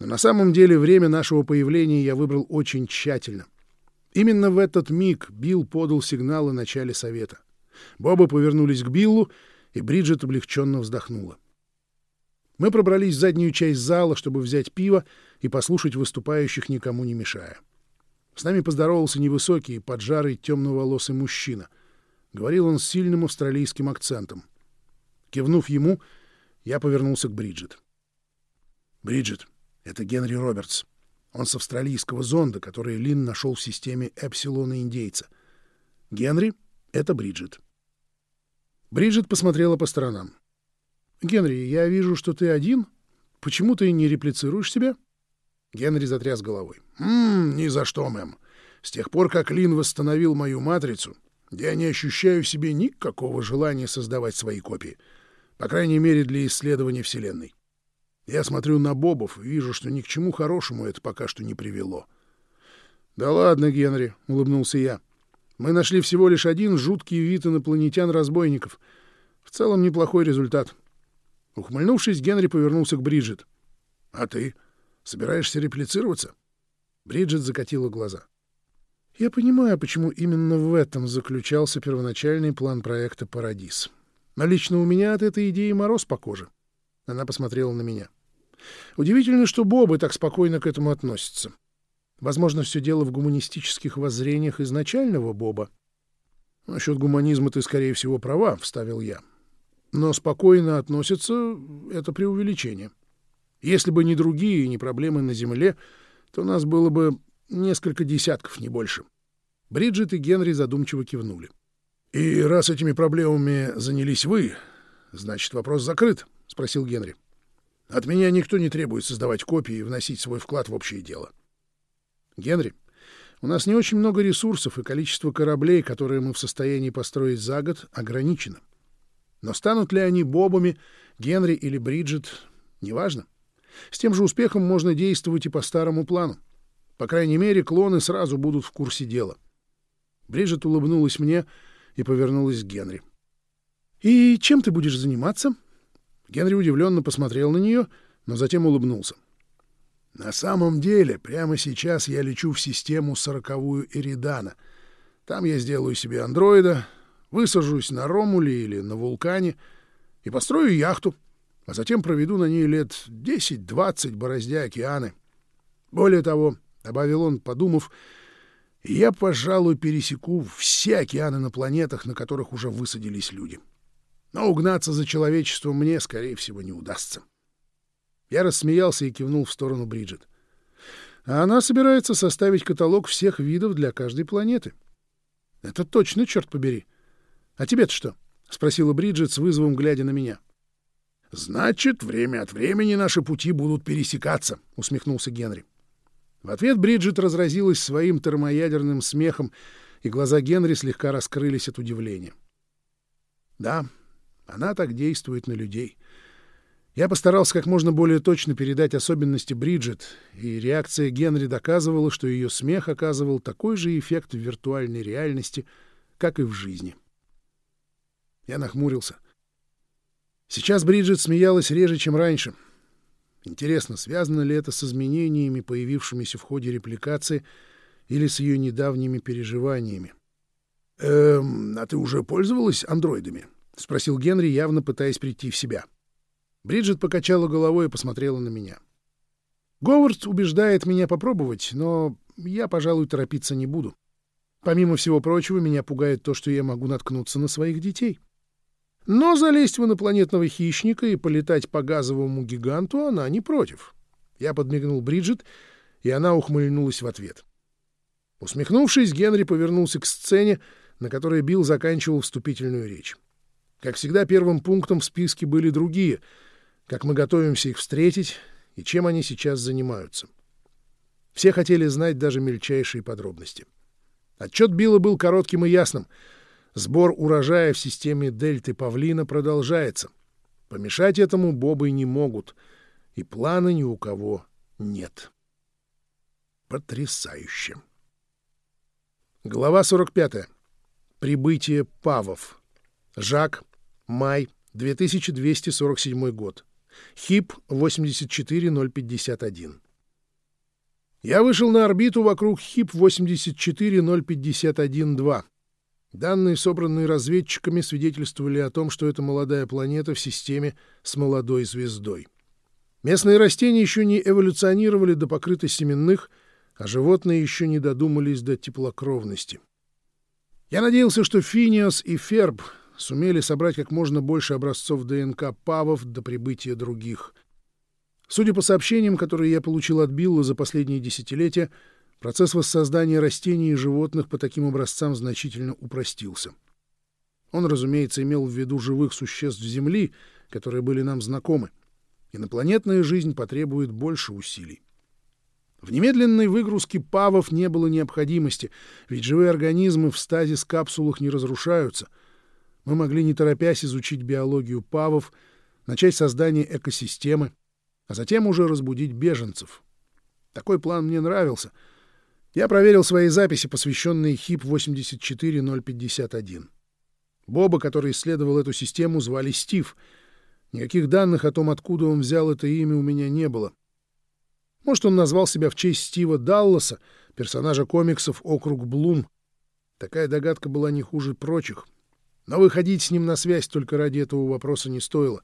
Но на самом деле время нашего появления я выбрал очень тщательно. Именно в этот миг Билл подал сигнал о начале совета. Бобы повернулись к Биллу, и Бриджит облегченно вздохнула. Мы пробрались в заднюю часть зала, чтобы взять пиво и послушать выступающих, никому не мешая. С нами поздоровался невысокий, поджарый, темноволосый мужчина. Говорил он с сильным австралийским акцентом. Кивнув ему, я повернулся к Бриджит. «Бриджит, это Генри Робертс. Он с австралийского зонда, который Лин нашел в системе Эпсилона Индейца. Генри — это Бриджит. Бриджит посмотрела по сторонам. «Генри, я вижу, что ты один. Почему ты не реплицируешь себя?» Генри затряс головой. «Ммм, ни за что, мэм. С тех пор, как Лин восстановил мою матрицу, я не ощущаю в себе никакого желания создавать свои копии. По крайней мере, для исследования Вселенной. Я смотрю на Бобов и вижу, что ни к чему хорошему это пока что не привело. — Да ладно, Генри, — улыбнулся я. — Мы нашли всего лишь один жуткий вид инопланетян-разбойников. В целом неплохой результат. Ухмыльнувшись, Генри повернулся к Бриджит. — А ты собираешься реплицироваться? Бриджит закатила глаза. — Я понимаю, почему именно в этом заключался первоначальный план проекта «Парадис». Но лично у меня от этой идеи мороз по коже. Она посмотрела на меня. Удивительно, что Бобы так спокойно к этому относятся. Возможно, все дело в гуманистических воззрениях изначального Боба. Насчет гуманизма ты, скорее всего, права, — вставил я. Но спокойно относятся — это преувеличение. Если бы не другие, не проблемы на Земле, то нас было бы несколько десятков, не больше. Бриджит и Генри задумчиво кивнули. — И раз этими проблемами занялись вы, значит, вопрос закрыт, — спросил Генри. — от меня никто не требует создавать копии и вносить свой вклад в общее дело. Генри, у нас не очень много ресурсов, и количество кораблей, которые мы в состоянии построить за год, ограничено. Но станут ли они Бобами, Генри или Бриджит, неважно. С тем же успехом можно действовать и по старому плану. По крайней мере, клоны сразу будут в курсе дела. Бриджит улыбнулась мне и повернулась к Генри. «И чем ты будешь заниматься?» Генри удивленно посмотрел на нее, но затем улыбнулся. «На самом деле, прямо сейчас я лечу в систему сороковую Эридана. Там я сделаю себе андроида, высажусь на Ромуле или на Вулкане и построю яхту, а затем проведу на ней лет 10-20, бороздя океаны. Более того, — добавил он, подумав, — я, пожалуй, пересеку все океаны на планетах, на которых уже высадились люди. Но угнаться за человечеством мне, скорее всего, не удастся. Я рассмеялся и кивнул в сторону Бриджит. А она собирается составить каталог всех видов для каждой планеты. Это точно, черт побери. А тебе-то что? — спросила Бриджит с вызовом, глядя на меня. — Значит, время от времени наши пути будут пересекаться, — усмехнулся Генри. В ответ Бриджит разразилась своим термоядерным смехом, и глаза Генри слегка раскрылись от удивления. Да, она так действует на людей. Я постарался как можно более точно передать особенности Бриджит, и реакция Генри доказывала, что ее смех оказывал такой же эффект в виртуальной реальности, как и в жизни. Я нахмурился. Сейчас Бриджит смеялась реже, чем раньше. Интересно, связано ли это с изменениями, появившимися в ходе репликации, или с ее недавними переживаниями? «Эм, а ты уже пользовалась андроидами?» — спросил Генри, явно пытаясь прийти в себя. Бриджит покачала головой и посмотрела на меня. «Говард убеждает меня попробовать, но я, пожалуй, торопиться не буду. Помимо всего прочего, меня пугает то, что я могу наткнуться на своих детей. Но залезть в инопланетного хищника и полетать по газовому гиганту она не против». Я подмигнул Бриджит, и она ухмыльнулась в ответ. Усмехнувшись, Генри повернулся к сцене, на которой Билл заканчивал вступительную речь. Как всегда, первым пунктом в списке были другие, как мы готовимся их встретить и чем они сейчас занимаются. Все хотели знать даже мельчайшие подробности. Отчет Билла был коротким и ясным. Сбор урожая в системе Дельты Павлина продолжается. Помешать этому бобы не могут, и плана ни у кого нет. Потрясающе. Глава 45. Прибытие Павов. Жак, май, 2247 год. ХИП 84051. Я вышел на орбиту вокруг ХИП 84051-2. Данные, собранные разведчиками, свидетельствовали о том, что это молодая планета в системе с молодой звездой. Местные растения еще не эволюционировали до покрытости семенных, а животные еще не додумались до теплокровности. Я надеялся, что Финиас и Ферб сумели собрать как можно больше образцов ДНК павов до прибытия других. Судя по сообщениям, которые я получил от Билла за последние десятилетия, процесс воссоздания растений и животных по таким образцам значительно упростился. Он, разумеется, имел в виду живых существ Земли, которые были нам знакомы. Инопланетная жизнь потребует больше усилий. В немедленной выгрузке павов не было необходимости, ведь живые организмы в стазис-капсулах не разрушаются — мы могли, не торопясь, изучить биологию павов, начать создание экосистемы, а затем уже разбудить беженцев. Такой план мне нравился. Я проверил свои записи, посвященные ХИП-84051. Боба, который исследовал эту систему, звали Стив. Никаких данных о том, откуда он взял это имя, у меня не было. Может, он назвал себя в честь Стива Далласа, персонажа комиксов «Округ Блум». Такая догадка была не хуже прочих — но выходить с ним на связь только ради этого вопроса не стоило,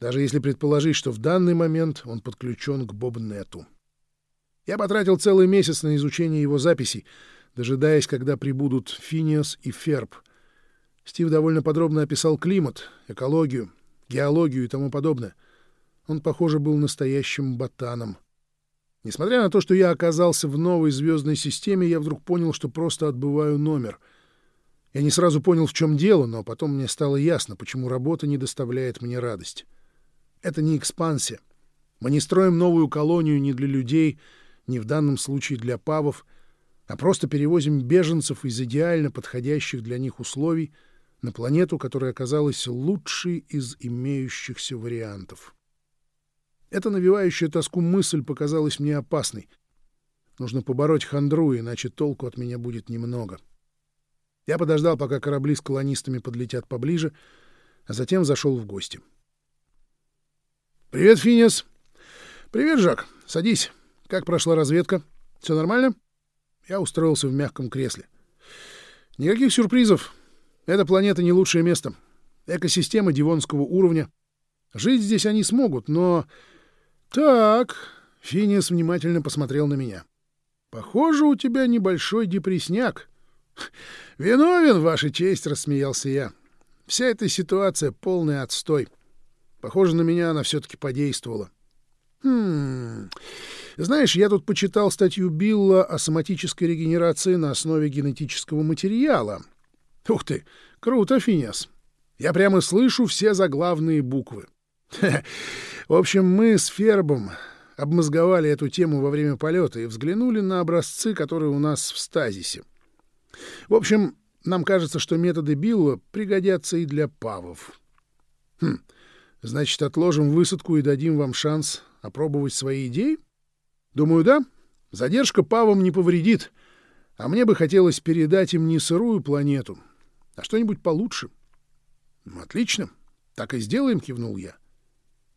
даже если предположить, что в данный момент он подключен к Бобнету. Я потратил целый месяц на изучение его записей, дожидаясь, когда прибудут Финиас и Ферб. Стив довольно подробно описал климат, экологию, геологию и тому подобное. Он, похоже, был настоящим ботаном. Несмотря на то, что я оказался в новой звездной системе, я вдруг понял, что просто отбываю номер — я не сразу понял, в чем дело, но потом мне стало ясно, почему работа не доставляет мне радость. Это не экспансия. Мы не строим новую колонию ни для людей, ни в данном случае для павов, а просто перевозим беженцев из идеально подходящих для них условий на планету, которая оказалась лучшей из имеющихся вариантов. Эта навевающая тоску мысль показалась мне опасной. Нужно побороть хандру, иначе толку от меня будет немного. Я подождал, пока корабли с колонистами подлетят поближе, а затем зашел в гости. «Привет, Финиас!» «Привет, Жак! Садись. Как прошла разведка? Все нормально?» Я устроился в мягком кресле. «Никаких сюрпризов. Эта планета не лучшее место. Экосистема дивонского уровня. Жить здесь они смогут, но... Так, Финиас внимательно посмотрел на меня. Похоже, у тебя небольшой депресняк. Виновен, ваша честь, рассмеялся я. Вся эта ситуация — полный отстой. Похоже, на меня она все-таки подействовала. Хм... Знаешь, я тут почитал статью Билла о соматической регенерации на основе генетического материала. Ух ты, круто, Финиас. Я прямо слышу все заглавные буквы. В общем, мы с Фербом обмозговали эту тему во время полета и взглянули на образцы, которые у нас в стазисе. В общем, нам кажется, что методы Билла пригодятся и для павов. Хм, значит, отложим высадку и дадим вам шанс опробовать свои идеи? Думаю, да. Задержка павам не повредит, а мне бы хотелось передать им не сырую планету, а что-нибудь получше. Отлично. Так и сделаем, кивнул я.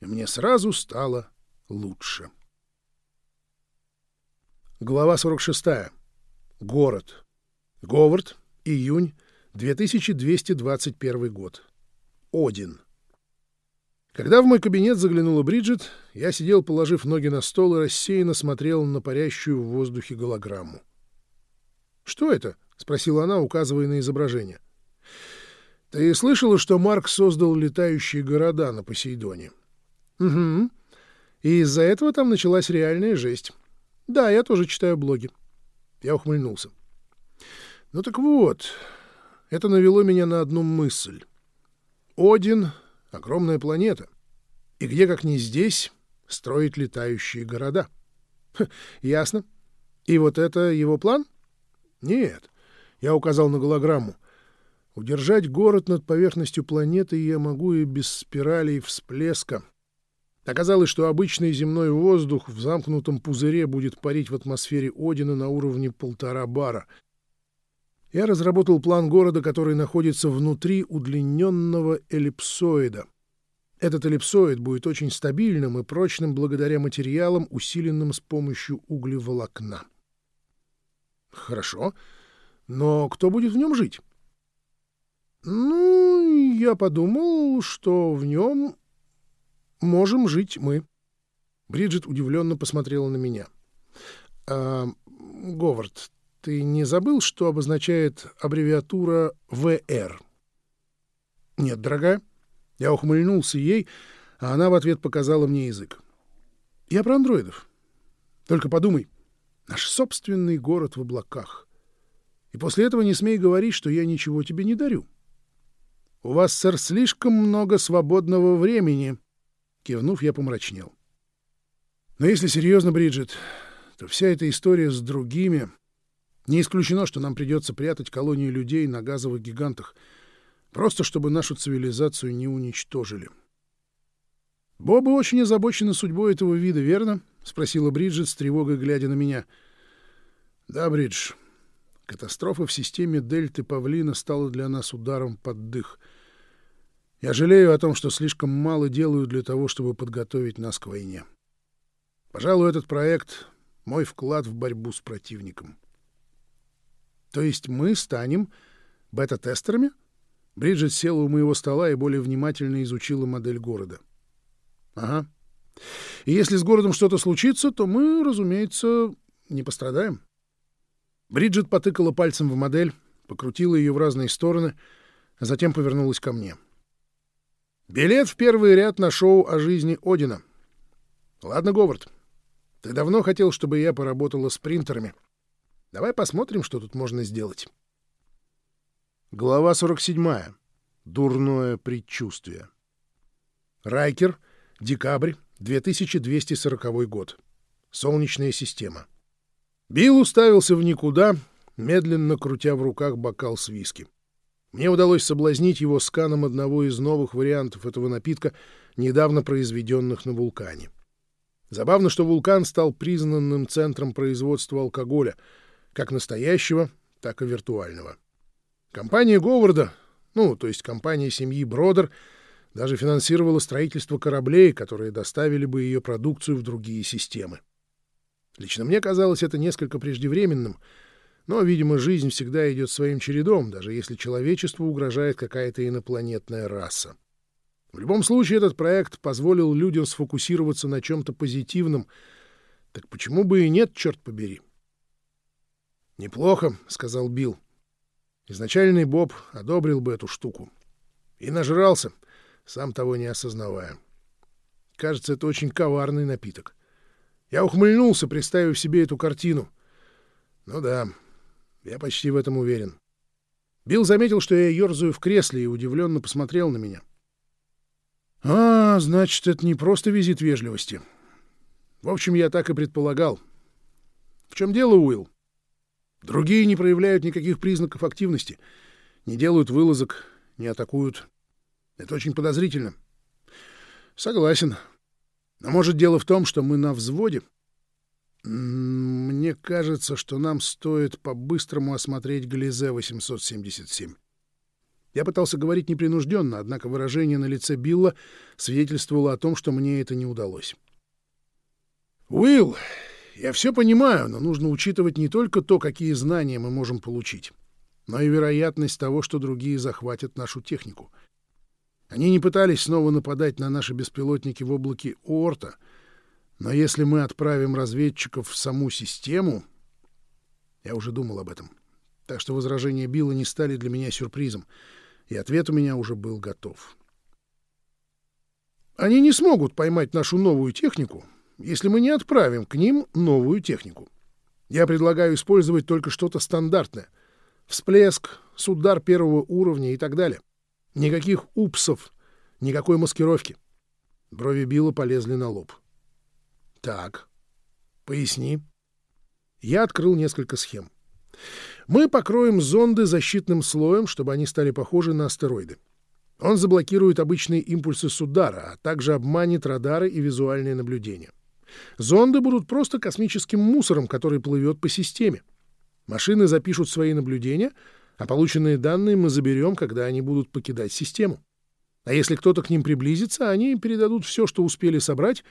И мне сразу стало лучше. Глава 46. Город. Говард. Июнь. 2221 год. Один. Когда в мой кабинет заглянула Бриджит, я сидел, положив ноги на стол и рассеянно смотрел на парящую в воздухе голограмму. «Что это?» — спросила она, указывая на изображение. «Ты слышала, что Марк создал летающие города на Посейдоне?» «Угу. И из-за этого там началась реальная жесть. Да, я тоже читаю блоги». Я ухмыльнулся. «Ну так вот, это навело меня на одну мысль. Один — огромная планета. И где, как не здесь, строить летающие города?» Ха, «Ясно. И вот это его план?» «Нет». Я указал на голограмму. Удержать город над поверхностью планеты я могу и без спиралей всплеска. Оказалось, что обычный земной воздух в замкнутом пузыре будет парить в атмосфере Одина на уровне полтора бара. Я разработал план города, который находится внутри удлиненного эллипсоида. Этот эллипсоид будет очень стабильным и прочным благодаря материалам, усиленным с помощью углеволокна. Хорошо, но кто будет в нем жить? Ну, я подумал, что в нем можем жить мы. Бриджит удивленно посмотрела на меня. А, Говард, ты не забыл, что обозначает аббревиатура ВР? Нет, дорогая. Я ухмыльнулся ей, а она в ответ показала мне язык. Я про андроидов. Только подумай, наш собственный город в облаках. И после этого не смей говорить, что я ничего тебе не дарю. «У вас, сэр, слишком много свободного времени», — кивнув, я помрачнел. «Но если серьезно, Бриджит, то вся эта история с другими... Не исключено, что нам придется прятать колонию людей на газовых гигантах, просто чтобы нашу цивилизацию не уничтожили». «Боба очень озабочена судьбой этого вида, верно?» — спросила Бриджит с тревогой, глядя на меня. «Да, Бридж, катастрофа в системе Дельты Павлина стала для нас ударом под дых — я жалею о том, что слишком мало делаю для того, чтобы подготовить нас к войне. Пожалуй, этот проект — мой вклад в борьбу с противником. То есть мы станем бета-тестерами? Бриджит села у моего стола и более внимательно изучила модель города. Ага. И если с городом что-то случится, то мы, разумеется, не пострадаем. Бриджит потыкала пальцем в модель, покрутила ее в разные стороны, а затем повернулась ко мне. — Билет в первый ряд на шоу о жизни Одина. Ладно, Говард, ты давно хотел, чтобы я поработала с принтерами. Давай посмотрим, что тут можно сделать. Глава 47. Дурное предчувствие. Райкер, декабрь, 2240 год. Солнечная система. Билл уставился в никуда, медленно крутя в руках бокал с виски. Мне удалось соблазнить его сканом одного из новых вариантов этого напитка, недавно произведенных на вулкане. Забавно, что вулкан стал признанным центром производства алкоголя, как настоящего, так и виртуального. Компания Говарда, ну, то есть компания семьи Бродер, даже финансировала строительство кораблей, которые доставили бы ее продукцию в другие системы. Лично мне казалось это несколько преждевременным, но, видимо, жизнь всегда идет своим чередом, даже если человечеству угрожает какая-то инопланетная раса. В любом случае, этот проект позволил людям сфокусироваться на чем-то позитивном. Так почему бы и нет, черт побери? «Неплохо», — сказал Билл. Изначальный Боб одобрил бы эту штуку. И нажрался, сам того не осознавая. Кажется, это очень коварный напиток. Я ухмыльнулся, представив себе эту картину. Ну да, я почти в этом уверен. Билл заметил, что я ерзаю в кресле, и удивленно посмотрел на меня. — а, значит, это не просто визит вежливости. В общем, я так и предполагал. В чем дело, Уилл? Другие не проявляют никаких признаков активности, не делают вылазок, не атакуют. Это очень подозрительно. Согласен. Но может дело в том, что мы на взводе? Мне кажется, что нам стоит по-быстрому осмотреть Глизе 877. Я пытался говорить непринужденно, однако выражение на лице Билла свидетельствовало о том, что мне это не удалось. «Уилл, я все понимаю, но нужно учитывать не только то, какие знания мы можем получить, но и вероятность того, что другие захватят нашу технику. Они не пытались снова нападать на наши беспилотники в облаке Орта, но если мы отправим разведчиков в саму систему... Я уже думал об этом. Так что возражения Билла не стали для меня сюрпризом — и ответ у меня уже был готов. Они не смогут поймать нашу новую технику, если мы не отправим к ним новую технику. Я предлагаю использовать только что-то стандартное. Всплеск, судар первого уровня и так далее. Никаких упсов, никакой маскировки. Брови Билла полезли на лоб. Так, поясни. Я открыл несколько схем. Мы покроем зонды защитным слоем, чтобы они стали похожи на астероиды. Он заблокирует обычные импульсы с удара, а также обманет радары и визуальное наблюдение. Зонды будут просто космическим мусором, который плывет по системе. Машины запишут свои наблюдения, а полученные данные мы заберем, когда они будут покидать систему. А если кто-то к ним приблизится, они передадут все, что успели собрать,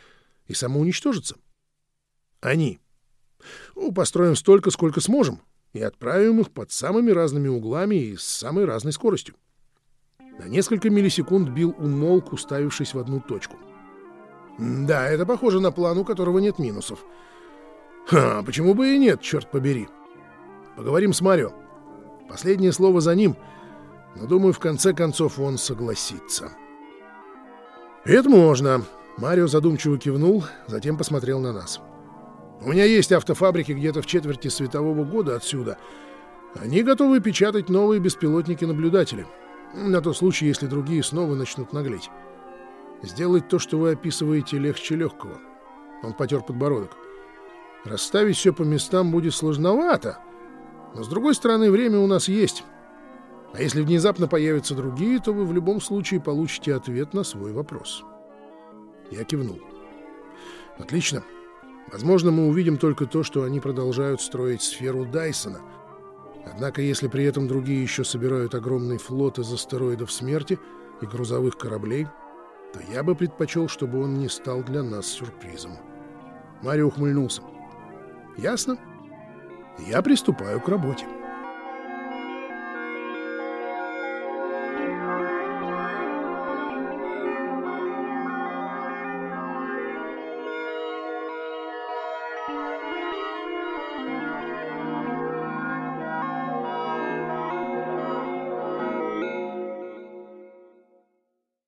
и самоуничтожатся. Они. Ну, построим столько, сколько сможем, и отправим их под самыми разными углами и с самой разной скоростью. На несколько миллисекунд Билл умолк, уставившись в одну точку. «Да, это похоже на план, у которого нет минусов. Ха, почему бы и нет, черт побери. Поговорим с Марио. Последнее слово за ним, но, думаю, в конце концов он согласится». «Это можно», — Марио задумчиво кивнул, затем посмотрел на нас. — у меня есть автофабрики где-то в четверти светового года отсюда. Они готовы печатать новые беспилотники-наблюдатели. На тот случай, если другие снова начнут наглеть. Сделать то, что вы описываете, легче легкого. Он потер подбородок. Расставить все по местам будет сложновато. Но, с другой стороны, время у нас есть. А если внезапно появятся другие, то вы в любом случае получите ответ на свой вопрос. Я кивнул. Отлично. Возможно, мы увидим только то, что они продолжают строить сферу Дайсона. Однако, если при этом другие еще собирают огромный флот из астероидов смерти и грузовых кораблей, то я бы предпочел, чтобы он не стал для нас сюрпризом. Марио ухмыльнулся. «Ясно. Я приступаю к работе».